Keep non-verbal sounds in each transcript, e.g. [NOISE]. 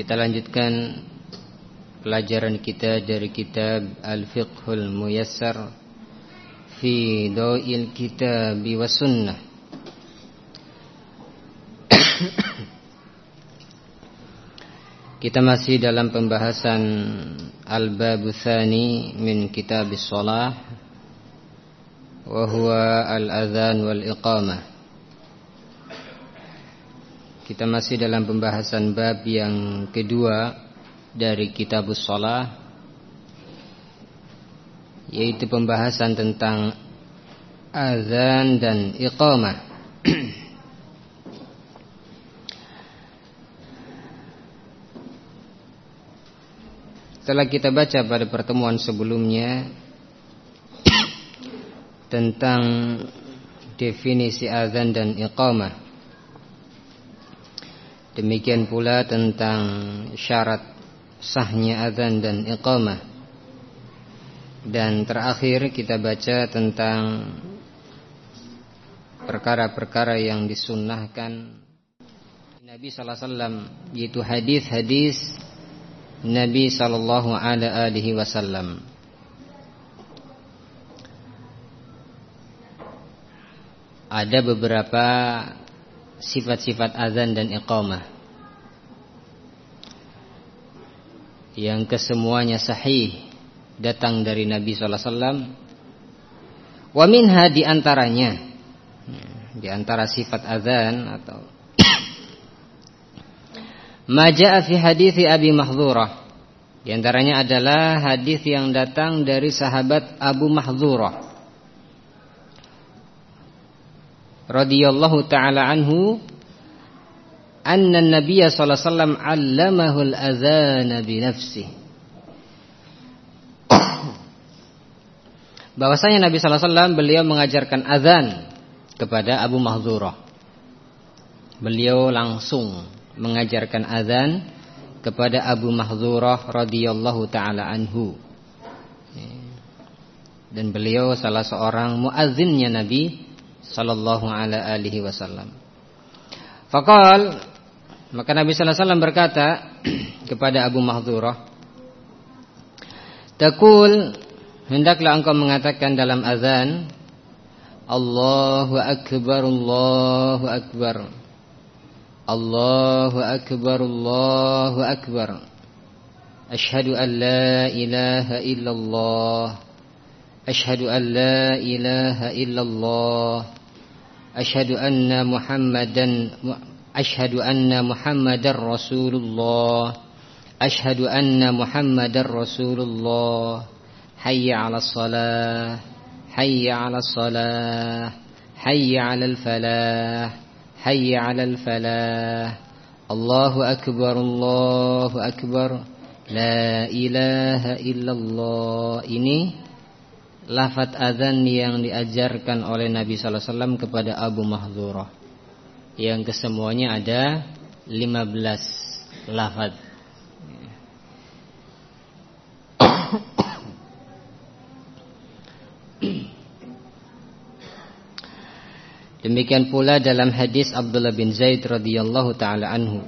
Kita lanjutkan pelajaran kita dari kitab Al-Fiqhul Muyassar fi Dawil Kitab wa Sunnah. [COUGHS] Kita masih dalam pembahasan Al-Bab Tsani min Kitab Shalah wa huwa al-adzan wal iqamah. Kita masih dalam pembahasan bab yang kedua dari kitab Shalah yaitu pembahasan tentang azan dan iqamah. [CLEARS THROAT] Setelah kita baca pada pertemuan sebelumnya tentang definisi azan dan iqamah Demikian pula tentang syarat sahnya azan dan iqamah. Dan terakhir kita baca tentang perkara-perkara yang disunnahkan Nabi sallallahu alaihi wasallam yaitu hadis-hadis Nabi sallallahu alaihi wasallam. Ada beberapa sifat-sifat azan dan iqamah. Yang kesemuanya sahih datang dari Nabi sallallahu alaihi wasallam. Wa minha di antaranya di antara sifat azan atau [COUGHS] Maja'a fi hadis Abi Mahdzurah di antaranya adalah hadis yang datang dari sahabat Abu Mahdzurah radhiyallahu taala anhu anna an-nabiy sallallahu alaihi wasallam 'allamahu al-adzana bi nafsihi [COUGHS] bahwasanya Nabi sallallahu alaihi wasallam beliau mengajarkan azan kepada Abu Mahdzurah beliau langsung mengajarkan azan kepada Abu Mahdzurah radhiyallahu taala anhu. Dan beliau salah seorang muazzinnya Nabi sallallahu alaihi wasallam. Faqal maka Nabi sallallahu alaihi wasallam berkata [CLEARS THROAT] kepada Abu Mahdhurah Takul hendaklah engkau mengatakan dalam azan Allahu akbar Allahu akbar Allahu akbar Allahu akbar Ashhadu an la ilaha illallah Ashhadu an la ilaha illallah أشهد أن محمدا أشهد أن محمدا رسول الله. أشهد أن محمدا رسول الله. حي على الصلاة. حي على الصلاة. حي على الفلاح. حي على الفلاح. الله أكبر الله أكبر. لا إله إلا الله. ini lafat azan yang diajarkan oleh Nabi sallallahu alaihi wasallam kepada Abu Mahdzurah. Yang kesemuanya ada 15 lafat. Demikian pula dalam hadis Abdullah bin Zaid radhiyallahu taala anhu.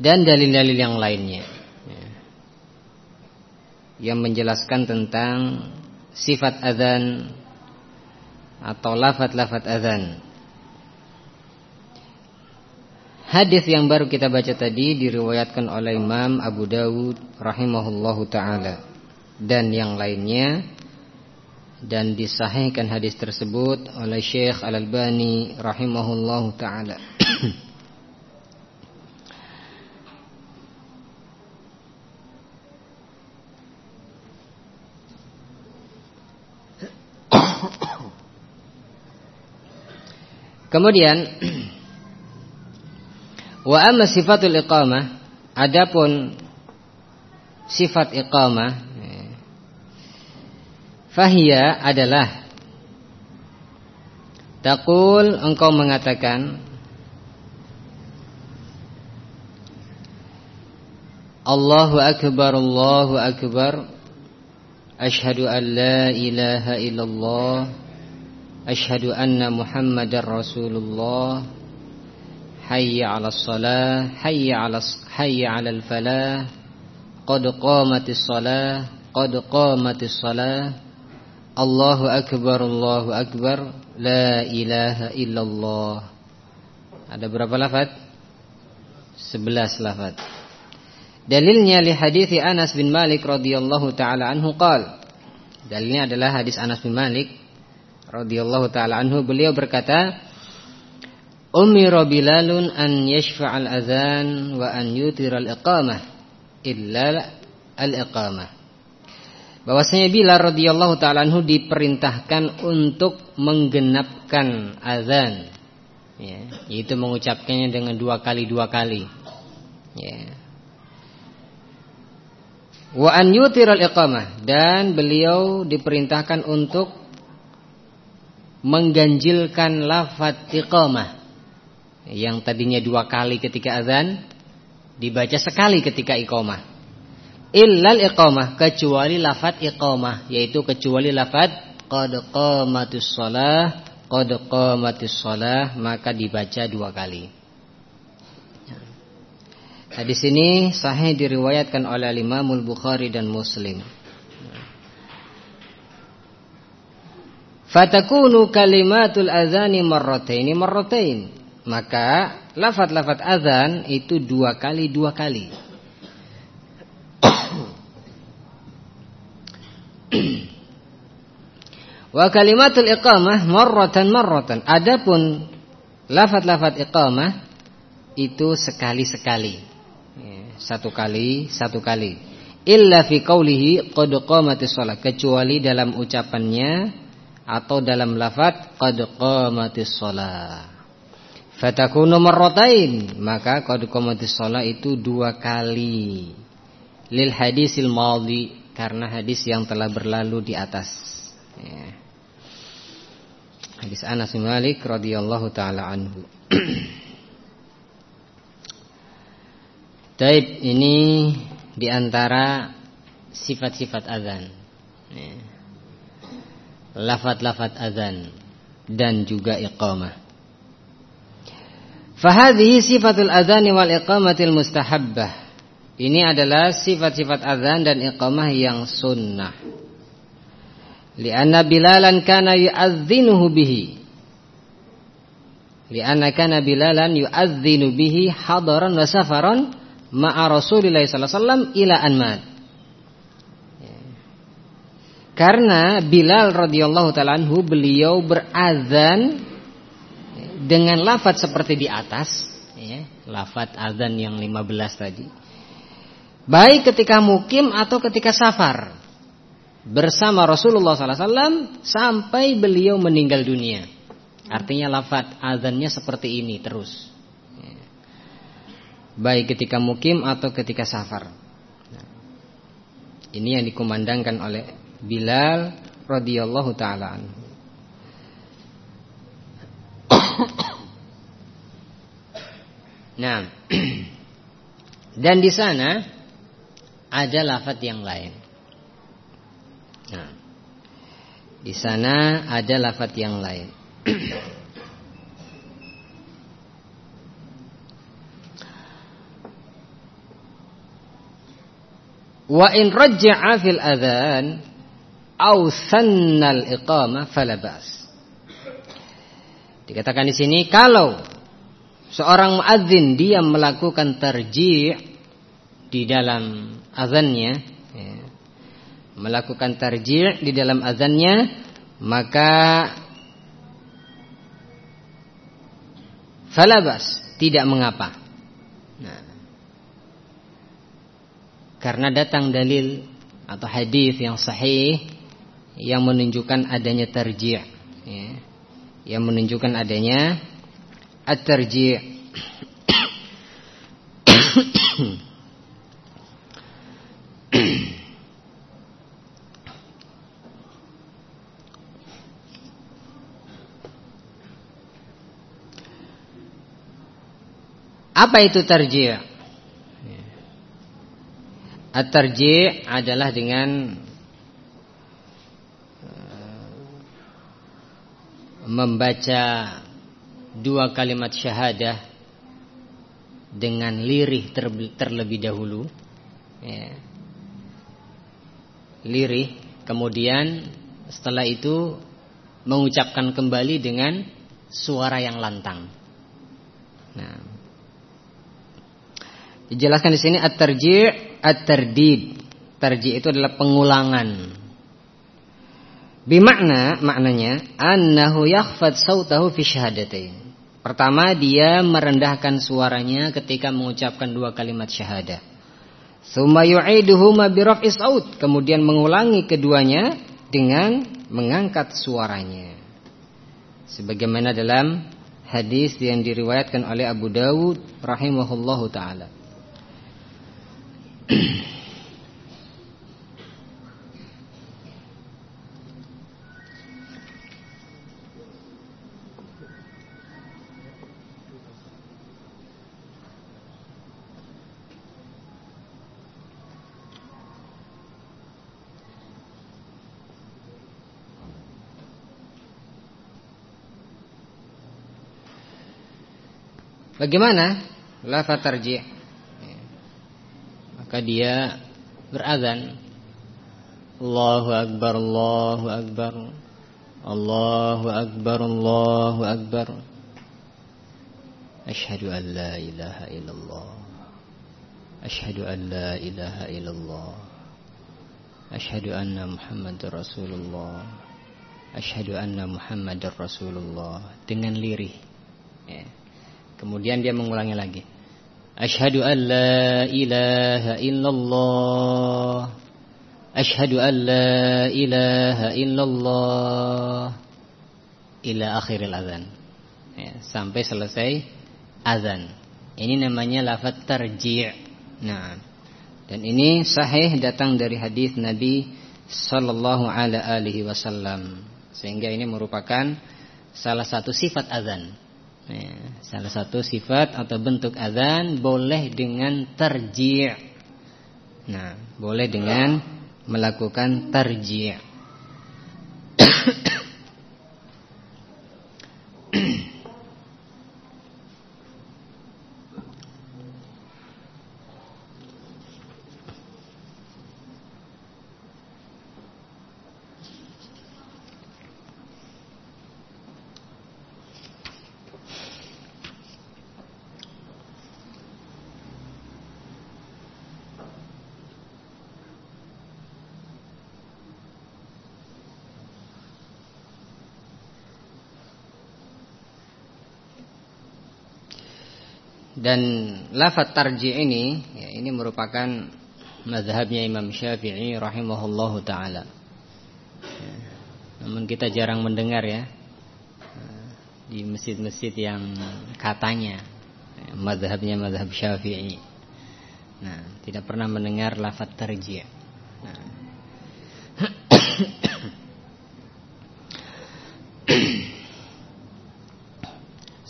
Dan dalil-dalil yang lainnya yang menjelaskan tentang sifat adzan atau lafat-lafat adzan. Hadis yang baru kita baca tadi diriwayatkan oleh Imam Abu Dawud rahimahullahu taala dan yang lainnya dan disahihkan hadis tersebut oleh Syekh Al-Albani rahimahullahu taala. [CLEARS THROAT] Kemudian [CLEARS THROAT] Wa amma sifatul iqamah adapun sifat iqamah fahia adalah Takul engkau mengatakan Allahu Akbar Allahu Akbar Ashhadu an la ilaha illallah Ashhadu anna Muhammadar Rasulullah Hayya 'alas salah hayya 'alas hayya 'alal falah Qad qamatis salah qad qamatis salah Allahu akbar Allahu akbar la ilaha illallah Ada berapa lafaz? 11 lafaz Dalilnya li hadis Anas bin Malik radhiyallahu taala anhu qal. Dalilnya adalah hadis Anas bin Malik radhiyallahu taala anhu beliau berkata Umira Bilalun an yashfa'al adzan wa an yutiral iqamah illa al-iqamah. Bahwasanya Bilal radhiyallahu taala anhu diperintahkan untuk menggenapkan azan. Ya, yaitu mengucapkannya dengan dua kali dua kali. Ya. Wa an yutiral iqamah dan beliau diperintahkan untuk mengganjilkan lafaz iqamah yang tadinya dua kali ketika azan dibaca sekali ketika iqamah. Illal iqamah kecuali lafaz iqamah yaitu kecuali lafaz qad qamatus shalah qad qamatus shalah maka dibaca dua kali. Hadis ini sahih diriwayatkan oleh Imamul Bukhari dan Muslim. Fatakunu kalimatul azani marrataini marratain. Maka lafat-lafat azan itu dua kali dua kali. [CLEARS THROAT] Wa kalimatul iqamah marratan marratan. Adapun lafat-lafat iqamah itu sekali-sekali satu kali satu kali illa fi qawlihi qad qamatis shalah kecuali dalam ucapannya atau dalam lafaz qad qamatis shalah fatakunu marratain maka qad qamatis shalah itu dua kali lil hadisil madhi karena hadis yang telah berlalu di atas ya. hadis Anas bin Malik radhiyallahu taala anhu [CLEARS THROAT] Taib ini di antara sifat-sifat azan. Ya. Lafat-lafat azan dan juga iqamah. Fahadhihi sifatul azan wal iqamatil mustahabbah. Ini adalah sifat-sifat azan dan iqamah yang sunnah. Lianna Bilalan kana yu'adzinuhu bihi. Lianna kana Bilalan yu'adzinu bihi hadaran wa safaran ma'a Rasulillah sallallahu alaihi wasallam ila anmat. Karena Bilal radhiyallahu taala beliau berazan dengan lafaz seperti di atas, ya, lafaz azan yang 15 tadi. Baik ketika mukim atau ketika safar bersama Rasulullah sallallahu alaihi wasallam sampai beliau meninggal dunia. Artinya lafaz azannya seperti ini terus baik ketika mukim atau ketika safar. Ini yang dikumandangkan oleh Bilal radhiyallahu taala Nah, [CLEARS THROAT] dan di sana ada lafaz yang lain. Nah, di sana ada lafaz yang lain. [CLEARS THROAT] Wa in fil adhan au sannal iqamah fala ba's. Dikatakan di sini kalau seorang muadzin dia melakukan tarji' di dalam azannya ya, melakukan tarji' di dalam azannya maka falabas tidak mengapa Karena datang dalil atau hadis yang sahih yang menunjukkan adanya tarji' ya. Yang menunjukkan adanya at-tarji'. Apa itu tarji'? At-tarji' adalah dengan membaca dua kalimat syahadah dengan lirih terlebih dahulu ya. lirih kemudian setelah itu mengucapkan kembali dengan suara yang lantang nah Dijelaskan di sini at-tarji' at-tardid. Tarji' itu adalah pengulangan. Bimakna maknanya annahu yakhfad sautahu fi syahadatain. Pertama dia merendahkan suaranya ketika mengucapkan dua kalimat syahadah. Tsumma yu'iduhuma bi raf'is saut, kemudian mengulangi keduanya dengan mengangkat suaranya. Sebagaimana dalam hadis yang diriwayatkan oleh Abu Dawud rahimahullahu taala. [CLEARS THROAT] Bagaimana? Lafaz tarjih? maka dia berazan. Allahu akbar Allahu akbar. Allahu akbar Allahu akbar. Ashhadu an la ilaha illallah. Ashhadu an la ilaha illallah. Ashhadu anna Muhammadar Rasulullah. Ashhadu anna Muhammadar Rasulullah. Dengan lirih. Ya. Kemudian dia mengulangi lagi Ashhadu an la ilaha illallah Ashhadu an la ilaha illallah ila akhiril azan ya, sampai selesai azan. Ini namanya lafaz tarji'. Nah, dan ini sahih datang dari hadis Nabi sallallahu alaihi wasallam. Sehingga ini merupakan salah satu sifat azan. Ya, salah satu sifat atau bentuk azan boleh dengan tarji'. Nah, boleh dengan melakukan tarji'. Dan lafaz tarji ini ya, ini merupakan mazhabnya Imam Syafi'i rahimahullahu taala. Ya, namun kita jarang mendengar ya di masjid-masjid yang katanya ya, mazhabnya mazhab Syafi'i. Nah, tidak pernah mendengar lafaz tarji'. Nah.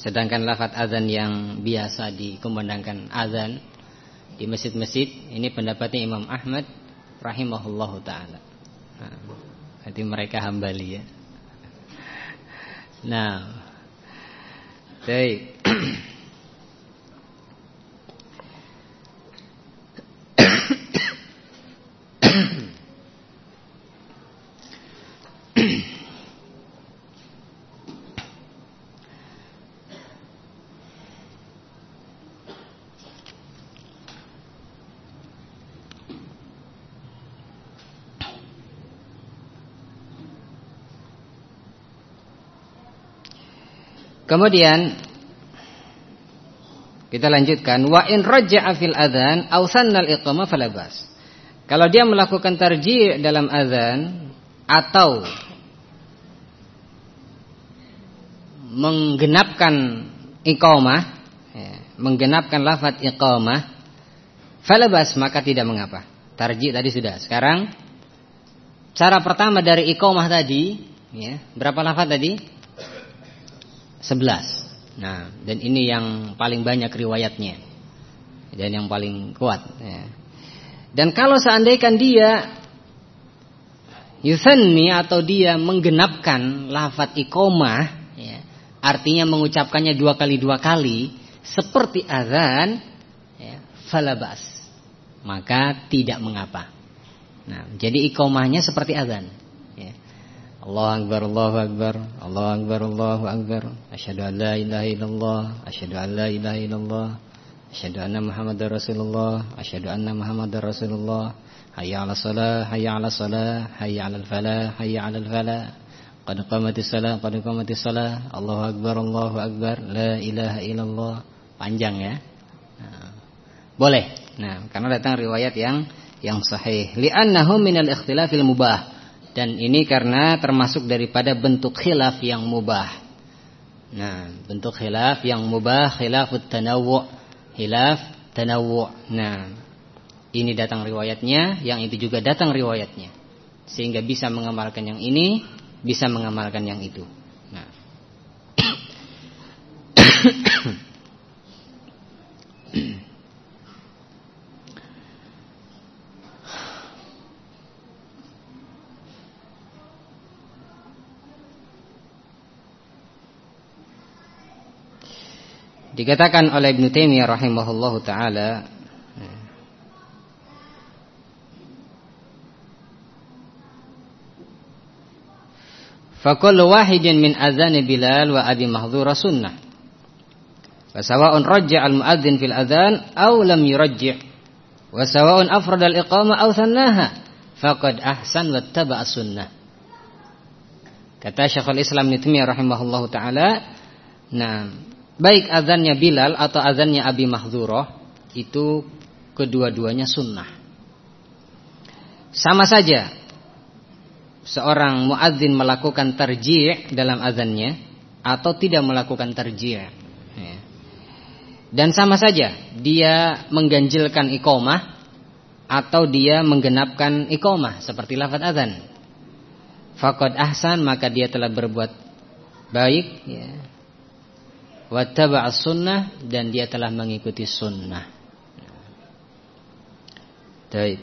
Sedangkan lafat azan yang biasa dikumandangkan azan di masjid-masjid ini pendapatnya Imam Ahmad rahimahullahu taala. Nah, mereka hambali ya. Nah, baik. [CLEARS THROAT] Kemudian kita lanjutkan wa in raja'a fil adzan aw sannal iqamah falabas. Kalau dia melakukan tarji' dalam azan atau menggenapkan iqamah ya, menggenapkan lafaz iqamah falabas maka tidak mengapa. Tarji tadi sudah. Sekarang cara pertama dari iqamah tadi, ya, berapa lafaz tadi? 11. Nah, dan ini yang paling banyak riwayatnya. Dan yang paling kuat, ya. Dan kalau seandainya dia yusanni atau dia menggenapkan lafaz iqamah, ya, artinya mengucapkannya dua kali dua kali, seperti azan, ya, falabas, maka tidak mengapa. Nah, jadi iqamahnya seperti azan. Ya. Allah akbar, Allah akbar, Allah akbar, Allah akbar. Asyhadu an la ilaha illallah, asyhadu an la ilaha illallah. Asyhadu anna Muhammadar Rasulullah, asyhadu anna Muhammadar Rasulullah. Hayya 'alas shalah, hayya 'alas shalah, hayya 'alal falah, hayya 'alal falah. Qad qamatis shalah, qad qamatis shalah. Allahu akbar, Allahu akbar, la ilaha illallah. Panjang ya. Nah, boleh. Nah, karena datang riwayat yang yang sahih. Li'annahu minal ikhtilafil mubah. Dan ini karena termasuk daripada bentuk khilaf yang mubah. Nah, bentuk khilaf yang mubah, khilafut tanawwu' hilaf tanawu. Nah, ini datang riwayatnya, yang itu juga datang riwayatnya. Sehingga bisa mengamalkan yang ini, bisa mengamalkan yang itu. Dikatakan oleh Ibn Taimiyah rahimahullahu taala Fakullu wahidin min azan Bilal wa Abi Mahdhura sunnah. Fasawa'un rajja' al-muadzin fil adzan aw lam yurajji'. Wa sawa'un afrada al-iqamah aw sannaha faqad ahsan wattaba'a sunnah. Kata Syekhul Islam Ibnu Taimiyah rahimahullahu taala, nah baik azannya Bilal atau azannya Abi Mahdzurah itu kedua-duanya sunnah. Sama saja seorang muadzin melakukan terjih dalam azannya atau tidak melakukan terjih. Ya. Dan sama saja dia mengganjilkan iqomah atau dia menggenapkan iqomah seperti lafaz azan. Fakad ahsan maka dia telah berbuat baik ya wattaba'a sunnah dan dia telah mengikuti sunnah. Baik.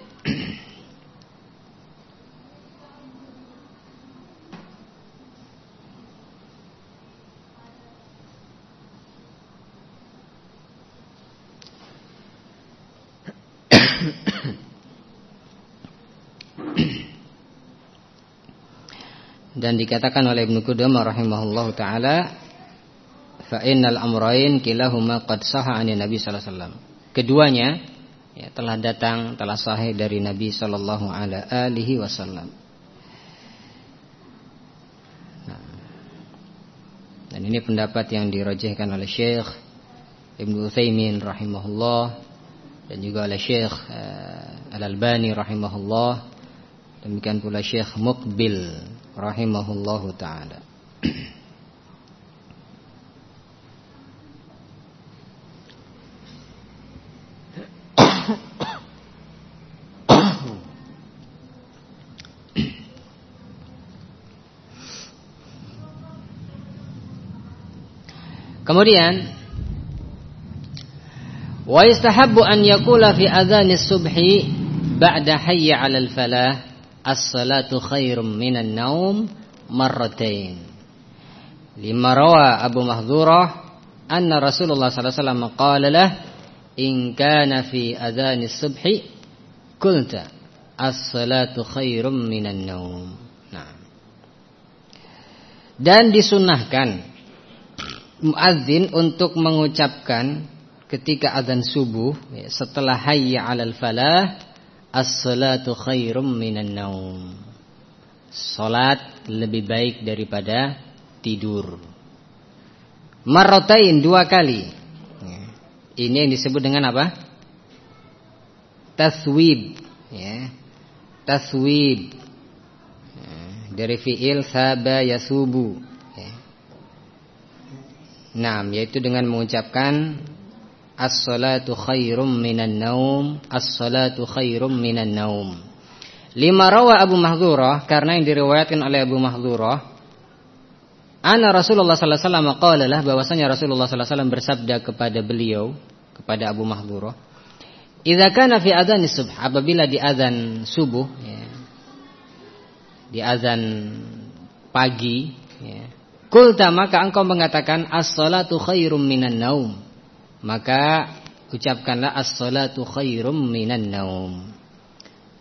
Dan dikatakan oleh Ibnu Qudamah rahimahullahu taala fa innal amrayn kilahuma qad sahha Nabi sallallahu alaihi wasallam. Keduanya ya, telah datang telah sahih dari Nabi sallallahu alaihi wasallam. Nah, dan ini pendapat yang dirajihkan oleh Syekh Ibnu Utsaimin rahimahullah dan juga oleh Syekh uh, Al-Albani rahimahullah demikian pula Syekh Muqbil rahimahullahu taala. [CLEARS THROAT] Kemudian wa istahabbu an yaqula fi adzanis subhi ba'da hayya 'alal falah as-salatu khairum minan naum marratain. Lima rawa Abu Mahdhurah anna Rasulullah sallallahu alaihi wasallam qala lah in kana fi adzanis subhi qulta as-salatu khairum minan naum. Nah. Dan disunahkan muadzin untuk mengucapkan ketika azan subuh ya, setelah hayya 'alal falah as-salatu khairum minan naum. Salat lebih baik daripada tidur. Marratain dua kali. Ya. Ini yang disebut dengan apa? Taswib, ya. Taswib. Ya. Dari fiil saba yasubu. Nah, yaitu dengan mengucapkan as-salatu khairum minan naum, as-salatu khairum minan naum. Lima rawa Abu Mahdzurah karena yang diriwayatkan oleh Abu Mahdzurah Ana Rasulullah sallallahu alaihi wasallam bahwasanya Rasulullah sallallahu alaihi wasallam bersabda kepada beliau kepada Abu Mahdzurah Idza kana fi adzan subh apabila di azan subuh ya, di azan pagi ya, kulta maka engkau mengatakan as-salatu khairum minan naum maka ucapkanlah as-salatu khairum minan naum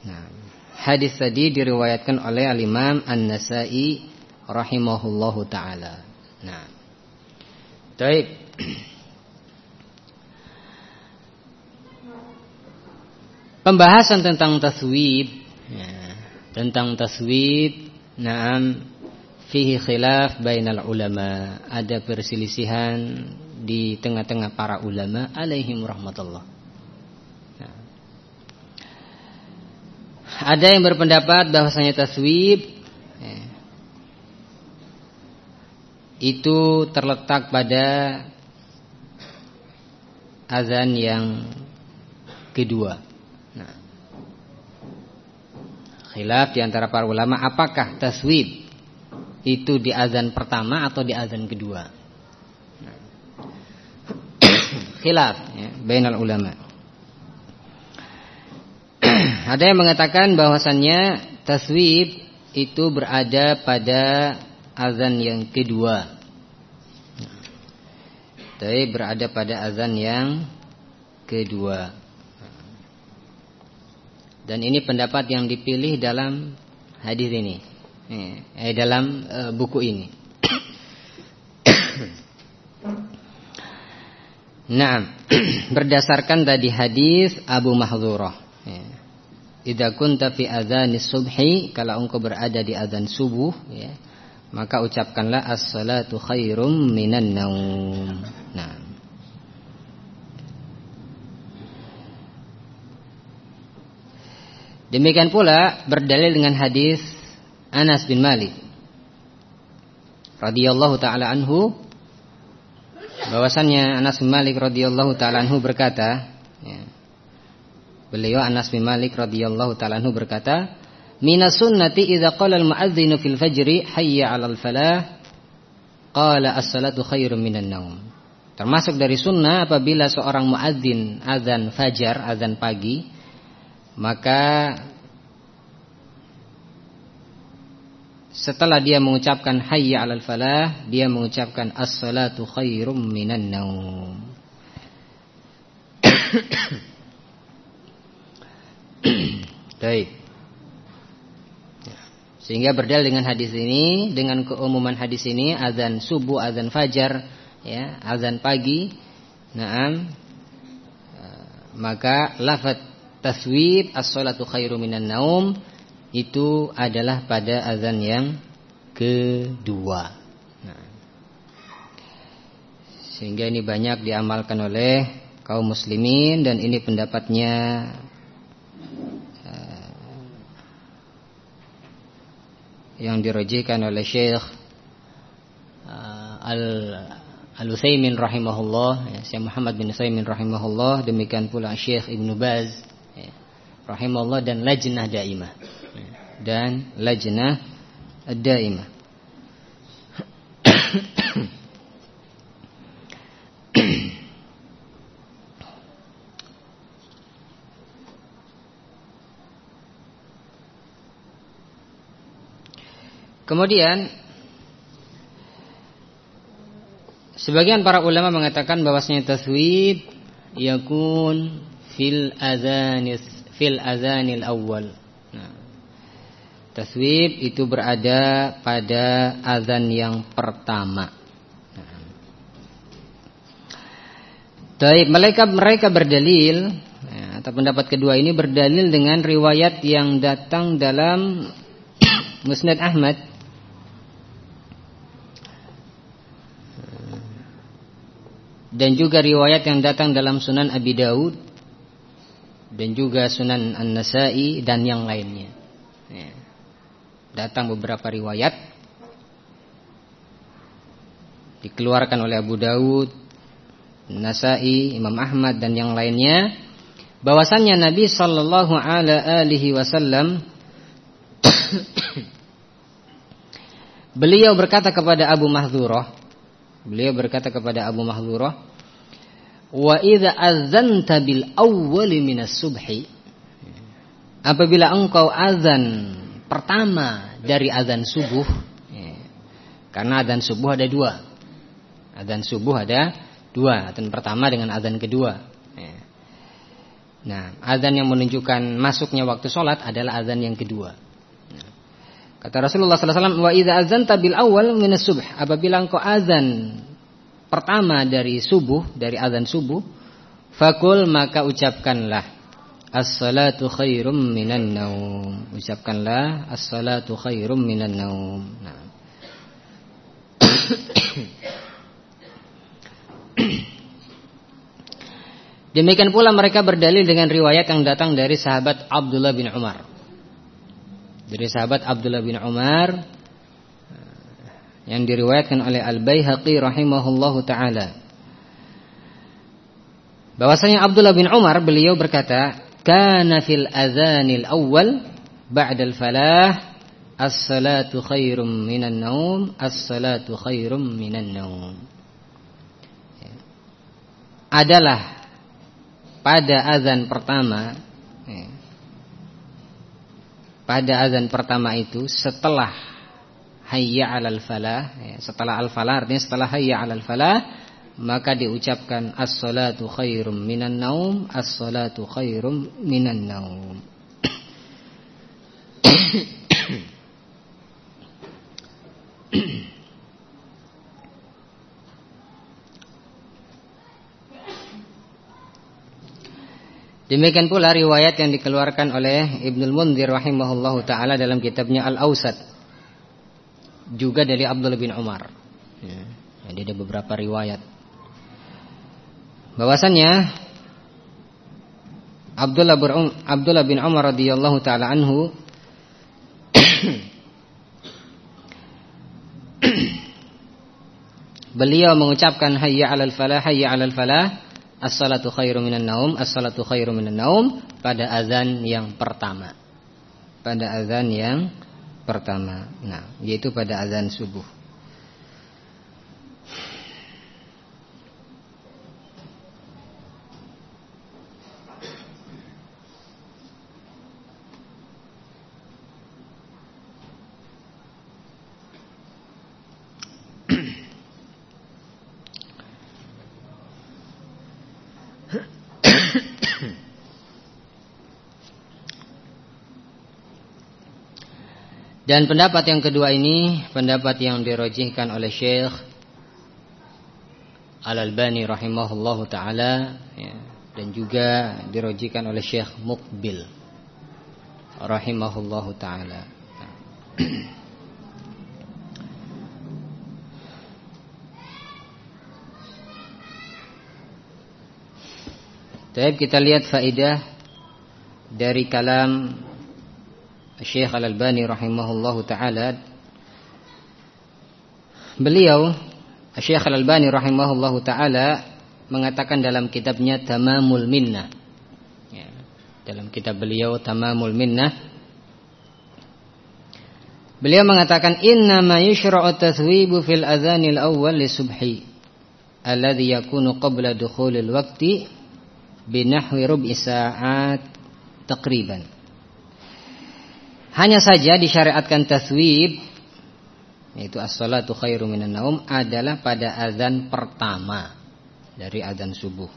nah Hadis tadi diriwayatkan oleh Al-Imam An-Nasai rahimahullahu taala. Nah. Baik. [CLEARS THROAT] Pembahasan tentang taswib ya, tentang taswib, na'am fihi khilaf bainal ulama. Ada perselisihan di tengah-tengah para ulama alaihim rahmatullah. Ada yang berpendapat bahwasanya taswib ya, itu terletak pada azan yang kedua. Nah, khilaf di antara para ulama apakah taswib itu di azan pertama atau di azan kedua. [COUGHS] Khilaf ya, bainal ulama. [COUGHS] Ada yang mengatakan bahwasannya taswib itu berada pada azan yang kedua. Tapi berada pada azan yang kedua. Dan ini pendapat yang dipilih dalam hadis ini. Eh, dalam uh, buku ini. nah, [CLEARS THROAT] berdasarkan tadi hadis Abu Mahdzurah. Ya. Idza kunta fi adzanis subhi kalau engkau berada di azan subuh ya maka ucapkanlah as-salatu khairum minan naum. Nah. Demikian pula berdalil dengan hadis Anas bin Malik radhiyallahu taala anhu bahwasannya Anas bin Malik radhiyallahu taala anhu berkata ya, Beliau Anas bin Malik radhiyallahu taala anhu berkata, "Minas sunnati idza qala al-mu'adzinu fil fajri hayya 'alal falah, qala as-salatu khairum minan naum." Termasuk dari sunnah apabila seorang muadzin azan fajar, azan pagi, maka setelah dia mengucapkan hayya 'alal falah, dia mengucapkan as-salatu khairum minan naum. [COUGHS] Baik. Sehingga berdal dengan hadis ini, dengan keumuman hadis ini, azan subuh, azan fajar, ya, azan pagi, naam, maka lafaz taswib as-salatu khairu minan naum itu adalah pada azan yang kedua. Nah. Sehingga ini banyak diamalkan oleh kaum muslimin dan ini pendapatnya yang dirajikan oleh Syekh uh, Al Al-Utsaimin rahimahullah ya, Syekh Muhammad bin Utsaimin rahimahullah demikian pula Syekh Ibnu Baz ya, rahimahullah dan lajnah daimah dan lajnah daimah Kemudian sebagian para ulama mengatakan bahwasanya taswib yakun fil azanis fil azanil awal. Taswib itu berada pada azan yang pertama. Taib mereka mereka berdalil ya, atau pendapat kedua ini berdalil dengan riwayat yang datang dalam [COUGHS] Musnad Ahmad dan juga riwayat yang datang dalam Sunan Abi Daud dan juga Sunan An-Nasai dan yang lainnya. Ya. Datang beberapa riwayat. Dikeluarkan oleh Abu Daud Nasai, Imam Ahmad dan yang lainnya. Bahwasannya Nabi sallallahu alaihi wasallam [COUGHS] beliau berkata kepada Abu Mahdzurah beliau berkata kepada Abu Mahdzurah wa idza adzanta bil awwal minas subhi. Apabila engkau azan pertama dari azan subuh ya, karena azan subuh ada dua. Azan subuh ada dua azan pertama dengan azan kedua ya. nah azan yang menunjukkan masuknya waktu sholat adalah azan yang kedua. Nah, kata Rasulullah SAW wa idza azanta bil awal min subh. Apabila engkau azan pertama dari subuh dari azan subuh fakul maka ucapkanlah as-salatu khairum minan naum ucapkanlah as-salatu khairum minan naum nah [COUGHS] Demikian pula mereka berdalil dengan riwayat yang datang dari sahabat Abdullah bin Umar. Dari sahabat Abdullah bin Umar yang diriwayatkan oleh Al-Baihaqi rahimahullahu taala. Bahwasanya Abdullah bin Umar beliau berkata, "Kana fil adzanil awal ba'da al-falah as-salatu khairum minan naum, as-salatu khairum minan naum." Adalah pada azan pertama ya, pada azan pertama itu setelah hayya 'alal falah ya, setelah al falah artinya setelah hayya 'alal falah maka diucapkan as-salatu khairum minan naum as-salatu khairum minan naum Demikian pula riwayat yang dikeluarkan oleh Ibnul Munzir rahimahullahu taala dalam kitabnya Al-Ausat. Juga dari Abdullah bin Umar. Ya, jadi ada beberapa riwayat. Bahwasannya Abdullah um, Abdullah bin Umar radhiyallahu taala anhu [COUGHS] beliau mengucapkan hayya 'alal falah hayya 'alal falah As-salatu khairu minan naum, as-salatu khairu minan naum pada azan yang pertama. Pada azan yang pertama. Nah, yaitu pada azan subuh. Dan pendapat yang kedua ini pendapat yang dirojihkan oleh Syekh Al-Albani rahimahullahu taala ya, dan juga dirojihkan oleh Syekh Mukbil rahimahullahu taala. Baik kita lihat faidah dari kalam Syekh Al-Albani rahimahullahu taala beliau Syekh Al-Albani rahimahullahu taala mengatakan dalam kitabnya Tamamul Minnah ya, dalam kitab beliau Tamamul Minnah beliau mengatakan inna ma yushra'u tathwibu fil adzanil awwal li subhi alladhi yakunu qabla dukhulil waqti binahwi rub'i sa'at taqriban hanya saja disyariatkan taswib yaitu as-salatu khairu minan naum adalah pada azan pertama dari azan subuh.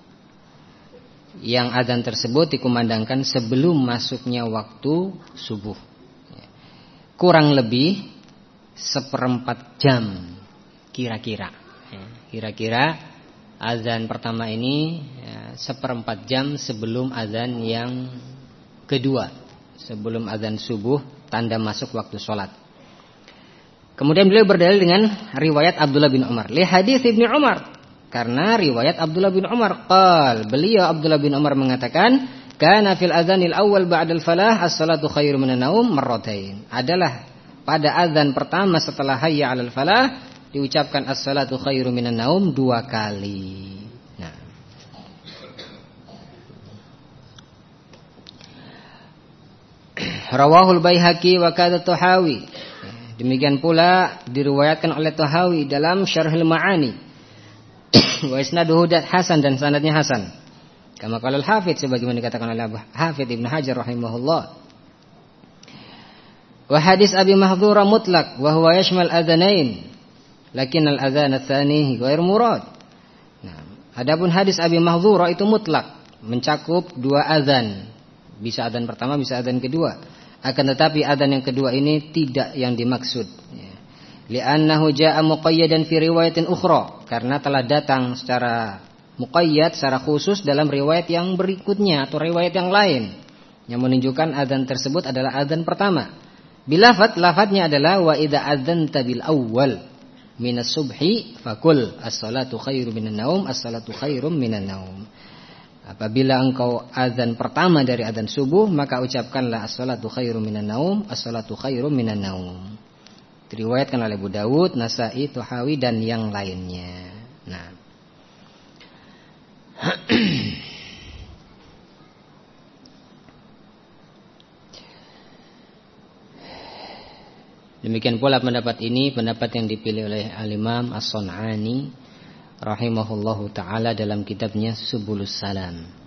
Yang azan tersebut dikumandangkan sebelum masuknya waktu subuh. Kurang lebih seperempat jam kira-kira. Kira-kira azan pertama ini ya, seperempat jam sebelum azan yang kedua sebelum azan subuh tanda masuk waktu sholat. Kemudian beliau berdalil dengan riwayat Abdullah bin Umar. Li hadis Ibnu Umar. Karena riwayat Abdullah bin Umar qal, beliau Abdullah bin Umar mengatakan, "Kana fil adzanil awal ba'dal falah as-salatu khairu minan naum marratain." Adalah pada azan pertama setelah hayya 'alal falah diucapkan as-salatu khairu minan naum dua kali. Nah, Rawahul Baihaqi wa kadza Tuhawi. Demikian pula diriwayatkan oleh Tuhawi dalam Syarhul Ma'ani. wa isnaduhu hasan dan sanadnya hasan. Kama qala al-Hafidz sebagaimana dikatakan oleh Hafidz Ibnu Hajar rahimahullah. Wa hadis Abi Mahdhura mutlak wa huwa yashmal adzanain. Lakin al-adzan ats-tsani ghair murad. Nah, adapun hadis Abi Mahdhura itu mutlak, mencakup dua azan. Bisa azan pertama, bisa azan kedua. Akan tetapi azan yang kedua ini tidak yang dimaksud. Ya. Li'annahu ja'a muqayyadan fi riwayatin ukhra, karena telah datang secara muqayyad secara khusus dalam riwayat yang berikutnya atau riwayat yang lain yang menunjukkan adzan tersebut adalah adzan pertama. Bilafat lafadznya adalah wa idza adzanta bil awwal minas subhi fakul as-salatu khairum minan naum as-salatu khairum minan naum. Apabila engkau azan pertama dari azan subuh maka ucapkanlah as-salatu khairum minan naum as-salatu khairum minan naum. Diriwayatkan oleh Abu Dawud, Nasa'i, Tuhawi dan yang lainnya. Nah, [CLEARS THROAT] Demikian pula pendapat ini pendapat yang dipilih oleh Al-Imam As-Sun'ani rahimahullahu taala dalam kitabnya Subulus Salam.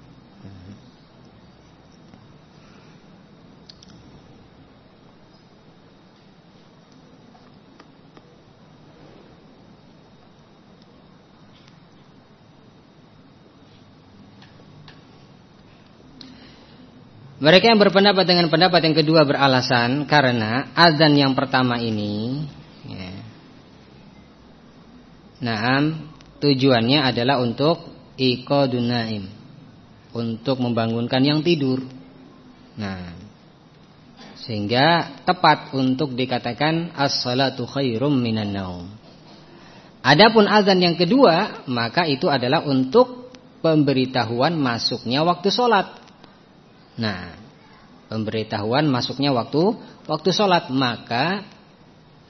Mereka yang berpendapat dengan pendapat yang kedua beralasan karena azan yang pertama ini ya, Nah, tujuannya adalah untuk iqadun naim, untuk membangunkan yang tidur. Nah, sehingga tepat untuk dikatakan as-salatu khairum minan naum. Adapun azan yang kedua, maka itu adalah untuk pemberitahuan masuknya waktu sholat. Nah, pemberitahuan masuknya waktu waktu sholat maka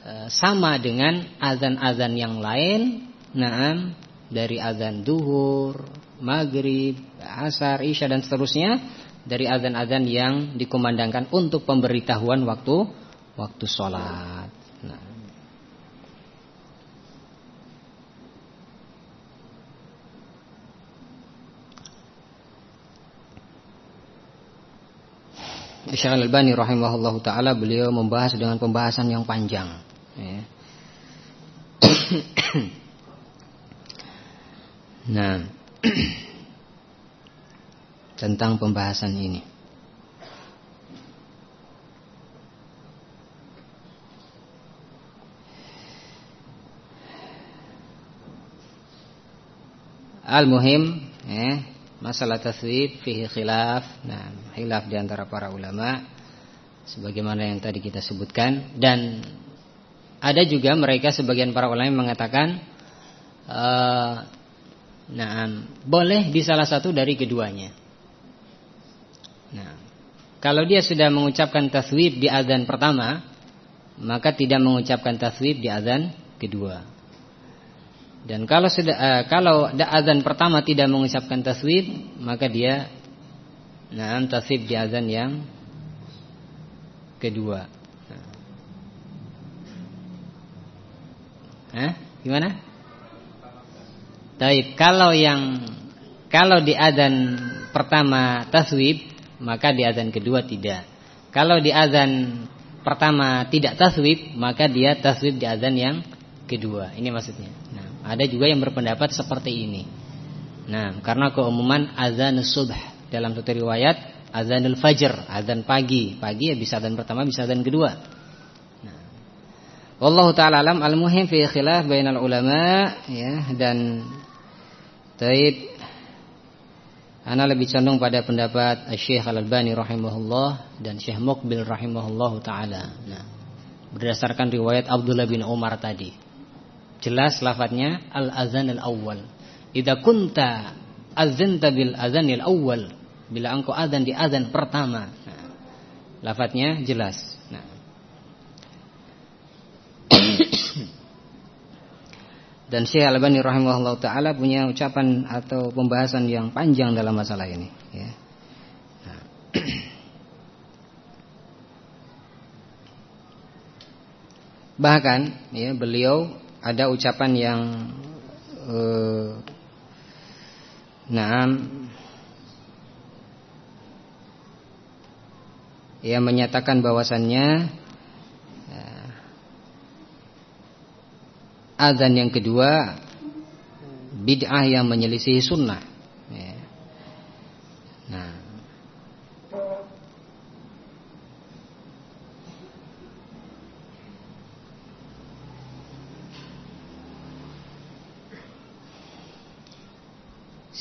e, sama dengan azan-azan yang lain. Nah, dari azan duhur, maghrib, asar, isya dan seterusnya dari azan-azan yang dikumandangkan untuk pemberitahuan waktu waktu sholat. Nah. Syekh Al-Albani rahimahullahu taala beliau membahas dengan pembahasan yang panjang ya. Nah [CLEARS THROAT] tentang pembahasan ini Al-muhim ya, Masalah taswib fihi khilaf. Nah, khilaf di antara para ulama sebagaimana yang tadi kita sebutkan dan ada juga mereka sebagian para ulama yang mengatakan uh, nah, boleh di salah satu dari keduanya. Nah, kalau dia sudah mengucapkan taswib di azan pertama, maka tidak mengucapkan taswib di azan kedua. Dan kalau sudah uh, kalau azan pertama tidak mengucapkan taswib, maka dia nah taswib di azan yang kedua. Hah? Gimana? Taib. Kalau yang kalau di azan pertama taswib, maka di azan kedua tidak. Kalau di azan pertama tidak taswib, maka dia taswib di azan yang kedua. Ini maksudnya. Nah. Ada juga yang berpendapat seperti ini. Nah, karena keumuman azan subh dalam satu riwayat azanul fajr, azan pagi. Pagi ya bisa azan pertama, bisa azan kedua. Wallahu taala alam al-muhim fi khilaf bainal ulama ya dan taib Ana lebih condong pada pendapat Syekh Al-Albani rahimahullah dan Syekh Muqbil rahimahullah taala. Nah, berdasarkan riwayat Abdullah bin Umar tadi. Jelas lafadznya al-azan al-awwal. Idza kunta azanta bil azanil awwal, bila engkau azan di azan pertama. Nah, lafadznya jelas. Dan Syekh Al-Bani rahimahullah taala punya ucapan atau pembahasan yang panjang dalam masalah ini, ya. Nah. Bahkan ya beliau ada ucapan yang eh, nah ia menyatakan bahwasannya Azan yang kedua Bid'ah yang menyelisihi sunnah ya. Nah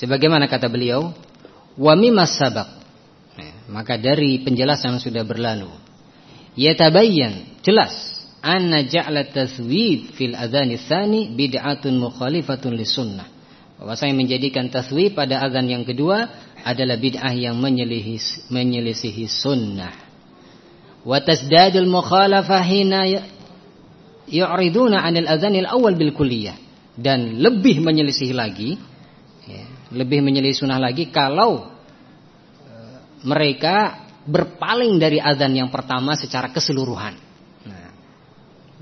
Sebagaimana kata beliau, wa mimas sabaq. Ya, maka dari penjelasan yang sudah berlalu, yatabayyan jelas anna ja'la taswib fil adzan tsani bid'atun mukhalifatun lisunnah. Bahwa saya menjadikan taswib pada azan yang kedua adalah bid'ah yang menyelisihi, menyelisihi sunnah. Wa tasdadul mukhalafah hina yu'riduna 'anil adzanil awal bil kulliyah dan lebih menyelisihi lagi ya, lebih menyelisih sunnah lagi kalau e, mereka berpaling dari adzan yang pertama secara keseluruhan.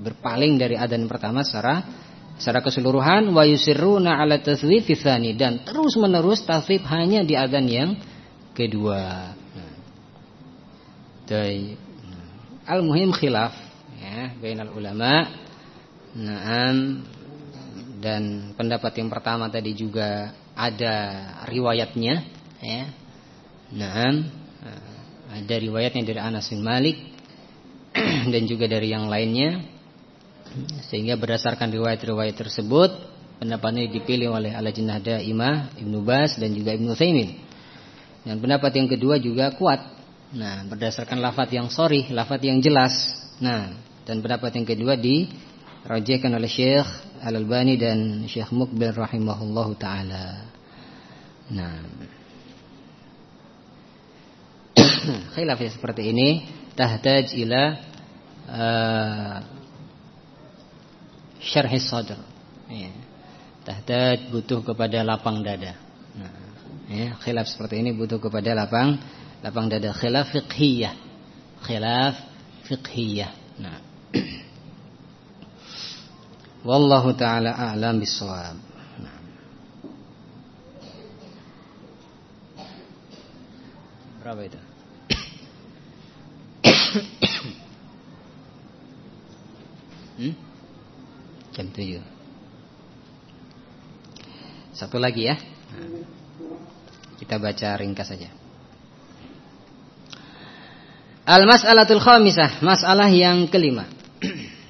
Berpaling dari adzan pertama secara secara keseluruhan wa yusirruna ala taswif dan terus-menerus taswif hanya di adzan yang kedua. Nah, al-muhim khilaf ya bainal ulama. Naam dan pendapat yang pertama tadi juga ada riwayatnya ya. Nah, ada riwayatnya dari Anas bin Malik [CLEARS THROAT] dan juga dari yang lainnya. Sehingga berdasarkan riwayat-riwayat tersebut, pendapat ini dipilih oleh Al-Jinnah Daimah, Ibnu Bas dan juga Ibnu Thaimin. Dan pendapat yang kedua juga kuat. Nah, berdasarkan lafaz yang sorry, lafaz yang jelas. Nah, dan pendapat yang kedua dirajihkan oleh Syekh Al-Albani dan Syekh Mukbil rahimahullahu taala. Nah. [COUGHS] Khilaf seperti ini tahtaj ila uh, syarh sadr. Ya. Tahtaj butuh kepada lapang dada. Nah, ya, khilaf seperti ini butuh kepada lapang lapang dada khilaf fiqhiyah. Khilaf fiqhiyah. Nah. [CLEARS THROAT] Wallahu taala a'lam bissawab. Berapa itu? [COUGHS] hmm? Jam 7 Satu lagi ya Kita baca ringkas saja Al-mas'alatul khamisah Masalah yang kelima [CLEARS THROAT]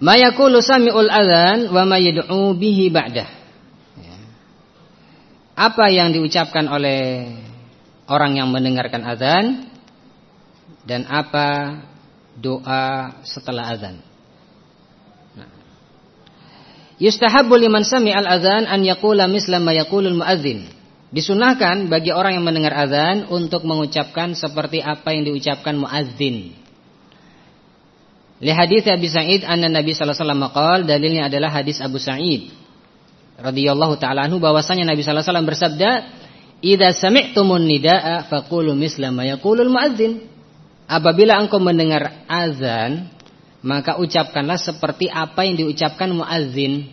Ma yaqulu sami'ul adzan wa ma yad'u bihi ba'dah. Ya. Apa yang diucapkan oleh orang yang mendengarkan azan dan apa doa setelah azan. Nah. Yustahabbu liman sami'al adzan an yaqula misla ma yaqulul muadzin. Disunahkan bagi orang yang mendengar azan untuk mengucapkan seperti apa yang diucapkan muadzin. Li hadis Abi Sa'id anna Nabi sallallahu alaihi wasallam qaal dalilnya adalah hadis Abu Sa'id radhiyallahu taala anhu bahwasanya Nabi sallallahu alaihi wasallam bersabda, "Idza sami'tumun nidaa faqulu misla ma yaqulul muadzin." Apabila engkau mendengar azan, maka ucapkanlah seperti apa yang diucapkan muadzin.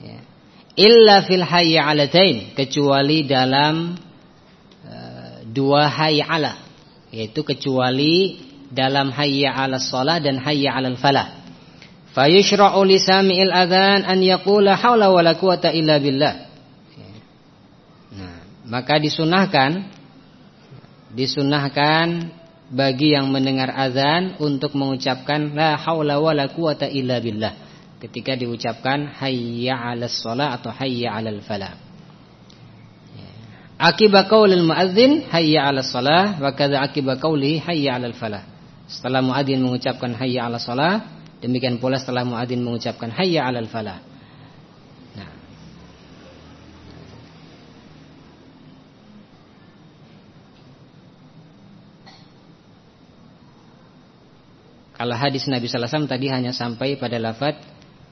Ya. Illa fil hayya 'alatain, kecuali dalam uh, dua hayya 'ala, yaitu kecuali dalam hayya 'ala shalah dan hayya 'alal falah. Fayushra'u li sami'il adzan an yaqula haula wala quwata illa billah. Maka disunahkan disunahkan bagi yang mendengar azan untuk mengucapkan la haula wala quwata illa billah ketika diucapkan hayya 'alas shalah atau hayya 'alal falah. Akibat qaulil muadzin hayya 'alas shalah wa kadza akibat qauli hayya 'alal falah. Setelah muadzin mengucapkan hayya 'ala shalah, demikian pula setelah muadzin mengucapkan hayya 'alal falah. Kalau hadis Nabi sallallahu alaihi wasallam tadi hanya sampai pada lafaz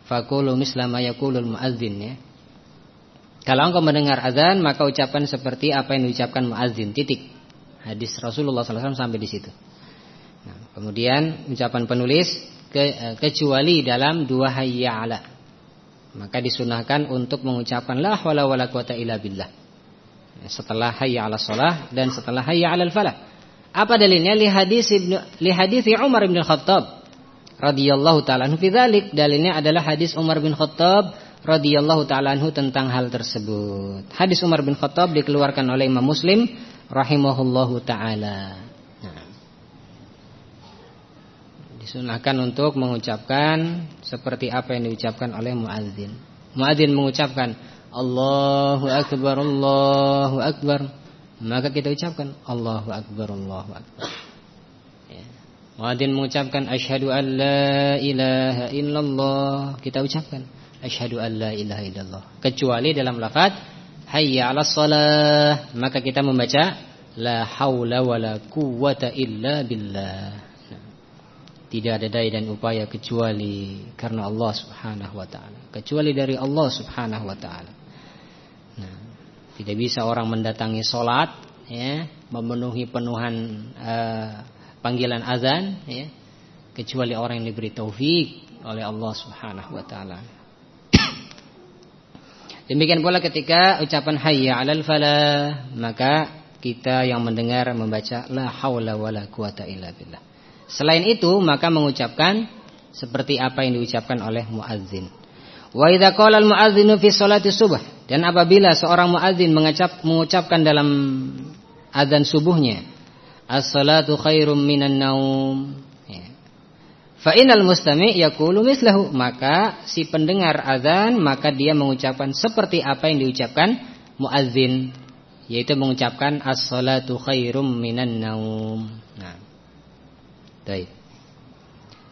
faqulu misla ma yaqulul muadzin ya. Kalau engkau mendengar azan maka ucapan seperti apa yang diucapkan muadzin. Titik. Hadis Rasulullah SAW sampai di situ. Nah, kemudian ucapan penulis ke, eh, kecuali dalam dua hayya ala. Maka disunahkan untuk mengucapkan la hawla wala quwata illa billah. Setelah hayya ala salah dan setelah hayya ala falah. Apa dalilnya? Li hadis Ibnu li hadis Umar bin Khattab radhiyallahu taala anhu Dalilnya adalah hadis Umar bin Khattab radhiyallahu taala anhu tentang hal tersebut. Hadis Umar bin Khattab dikeluarkan oleh Imam Muslim rahimahullahu taala. Nah. Disunahkan untuk mengucapkan seperti apa yang diucapkan oleh muadzin. Muadzin mengucapkan Allahu akbar Allahu akbar, maka kita ucapkan Allahu akbar Allahu akbar. Ya. Muadzin mengucapkan asyhadu an la ilaha illallah, kita ucapkan asyhadu an la ilaha illallah. Kecuali dalam lafaz hayya 'alas shalah. Maka kita membaca la haula wala quwata illa billah. Nah, tidak ada daya dan upaya kecuali karena Allah Subhanahu wa taala. Kecuali dari Allah Subhanahu wa taala tidak bisa orang mendatangi salat ya memenuhi penuhan uh, panggilan azan ya kecuali orang yang diberi taufik oleh Allah Subhanahu wa taala [COUGHS] Demikian pula ketika ucapan hayya 'alal falah, maka kita yang mendengar membaca la haula wala quwata illa billah. Selain itu, maka mengucapkan seperti apa yang diucapkan oleh muadzin. Wa idza qala al-muadzinu fi sholati subh dan apabila seorang muadzin mengucap, mengucapkan dalam azan subuhnya as-salatu khairum minan naum Fa'inal mustami' yaqulu mislahu maka si pendengar azan maka dia mengucapkan seperti apa yang diucapkan muadzin yaitu mengucapkan as-salatu khairum minan naum. Nah. Baik.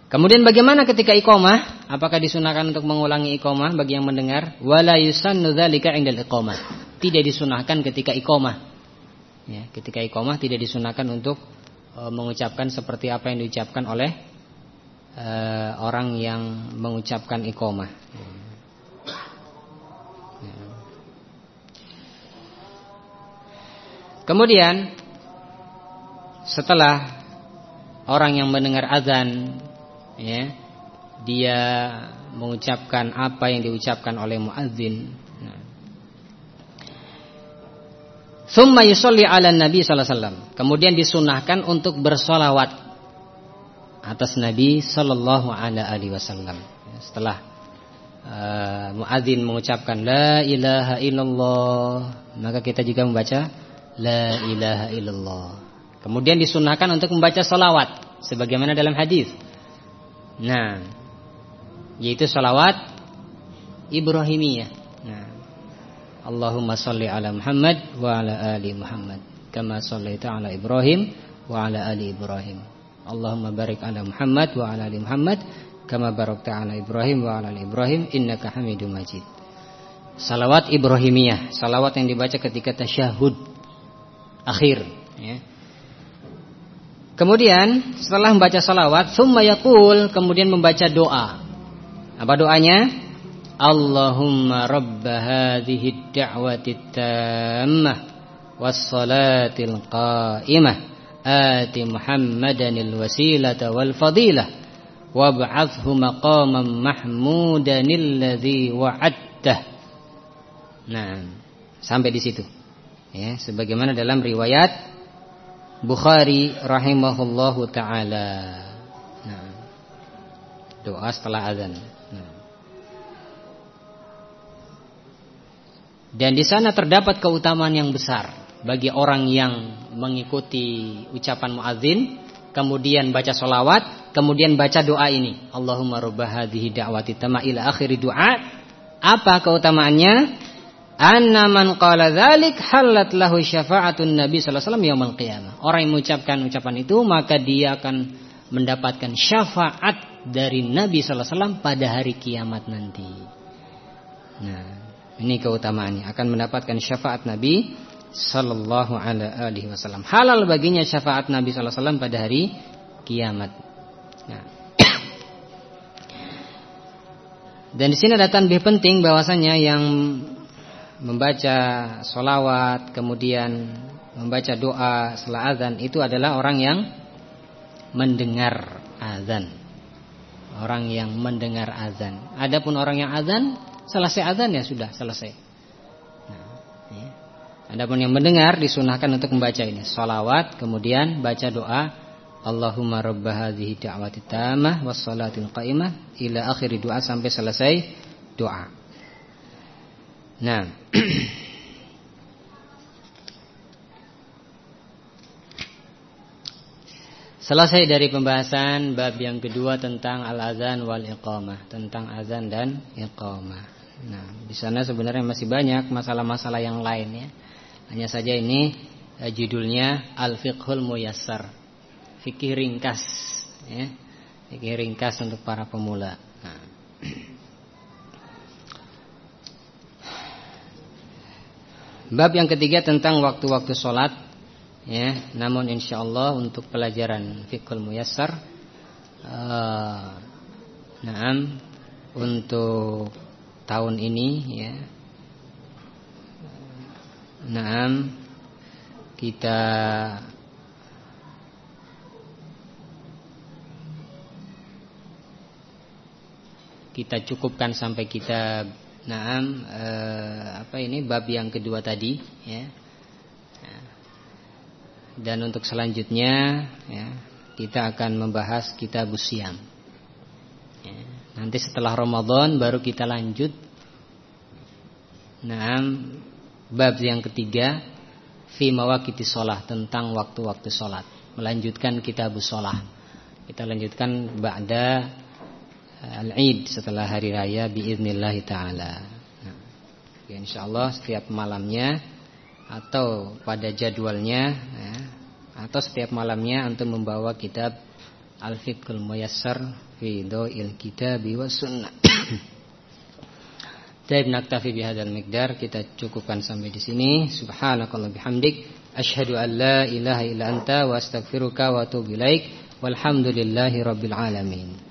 Kemudian bagaimana ketika iqamah? Apakah disunahkan untuk mengulangi iqamah bagi yang mendengar? Wala yusannu dzalika 'indal iqamah. Tidak disunahkan ketika iqamah. Ya, ketika iqamah tidak disunahkan untuk uh, mengucapkan seperti apa yang diucapkan oleh uh, orang yang mengucapkan iqomah. Kemudian setelah orang yang mendengar azan ya, dia mengucapkan apa yang diucapkan oleh muadzin. Summa yusolli ala Nabi sallallahu alaihi wasallam. Kemudian disunahkan untuk bersolawat atas Nabi Sallallahu Alaihi Wasallam. Setelah uh, muadzin mengucapkan La ilaha illallah, maka kita juga membaca La ilaha illallah. Kemudian disunahkan untuk membaca salawat, sebagaimana dalam hadis. Nah, yaitu salawat Ibrahimiyah. Nah, Allahumma salli ala Muhammad wa ala ali Muhammad, kama sallaita ala Ibrahim wa ala ali Ibrahim. Allahumma barik ala Muhammad wa ala ali Muhammad kama barakta ala Ibrahim wa ala ali Ibrahim innaka Hamidum Majid. Salawat Ibrahimiyah, salawat yang dibaca ketika tasyahud akhir ya. Kemudian setelah membaca salawat, Thumma yakul kemudian membaca doa. Apa doanya? Allahumma rabb hadhihi da'wati tammah Wassalatil qa'imah ati Muhammadan al-wasilata wal fadilah wab'athhu maqaman mahmudanilladhi wa'addah. Nah, sampai di situ. Ya, sebagaimana dalam riwayat Bukhari rahimahullahu taala. Nah, doa setelah azan. Nah. Dan di sana terdapat keutamaan yang besar bagi orang yang mengikuti ucapan muadzin kemudian baca solawat kemudian baca doa ini Allahumma rabbah hadhihi da'wati tama ila apa keutamaannya anna man qala dzalik halat lahu syafa'atun nabi sallallahu alaihi wasallam yaumil qiyamah orang yang mengucapkan ucapan itu maka dia akan mendapatkan syafaat dari nabi sallallahu alaihi wasallam pada hari kiamat nanti nah ini keutamaannya akan mendapatkan syafaat nabi sallallahu alaihi wasallam. Halal baginya syafaat Nabi sallallahu alaihi wasallam pada hari kiamat. Nah. [COUGHS] Dan di sini ada lebih penting bahwasanya yang membaca solawat kemudian membaca doa setelah azan itu adalah orang yang mendengar azan. Orang yang mendengar azan. Adapun orang yang azan selesai azan ya sudah selesai. Nah, ya. Adapun yang mendengar disunahkan untuk membaca ini solawat kemudian baca doa Allahumma rabba hadhihi da'wati tamah was salatil qa'imah ila akhir doa sampai selesai doa. Nah. [CLEARS THROAT] Selesai dari pembahasan bab yang kedua tentang al-azan wal iqamah, tentang azan dan iqamah. Nah, di sana sebenarnya masih banyak masalah-masalah yang lain ya. Hanya saja ini eh, judulnya Al-Fiqhul Muyassar. Fikih ringkas ya. Fikih ringkas untuk para pemula. Bab yang ketiga tentang waktu-waktu sholat ya, Namun insya Allah untuk pelajaran Fikul Muyassar uh, Naam Untuk tahun ini ya. Naam Kita Kita cukupkan sampai kita Naam eh, apa ini bab yang kedua tadi ya. Dan untuk selanjutnya ya, kita akan membahas kitab usiam. Ya, nanti setelah Ramadan baru kita lanjut Naam bab yang ketiga fi mawaqiti shalah tentang waktu-waktu salat. Melanjutkan kitab shalah. Kita lanjutkan ba'da Al-Id setelah hari raya biiznillah taala. Nah, ya insyaallah setiap malamnya atau pada jadwalnya ya, atau setiap malamnya untuk membawa kitab Al-Fiqhul Muyassar fi Dha'il Kitab wa Sunnah. [COUGHS] Taib naktafi bihadzal miqdar kita cukupkan sampai di sini. Subhanakallah bihamdik asyhadu an la ilaha illa anta wa astaghfiruka wa atubu. Walhamdulillahi rabbil alamin.